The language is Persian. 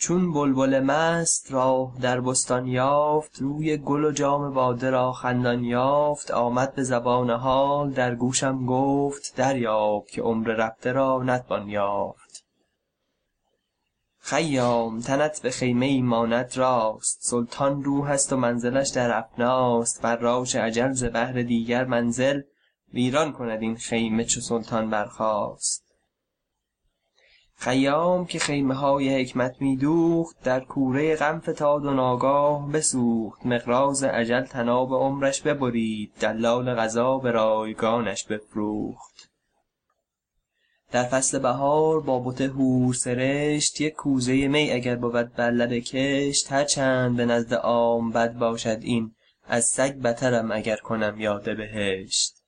چون بلبل مست راه در بستان یافت روی گل و جام باده را خندان یافت آمد به زبان حال در گوشم گفت دریاب که عمر رفته را نتوان یافت. خیام تنت به خیمه ای ماند راست سلطان روح است و منزلش در افناست فراش اجل ز بهر دیگر منزل ویران کند این خیمه چو سلطان برخاست. خیام که خیمه های حکمت می دوخت در کوره غم فتاد و ناگاه بسوخت. مقراض اجل طناب عمرش ببرید دلال قضا به رایگانش بفروخت. در فصل بهار با بت حورسرشت یک کوزه می اگر بود بر لب کشت. هر چند به نزد عام بد باشد این از سگ بترم اگر کنم یاد بهشت.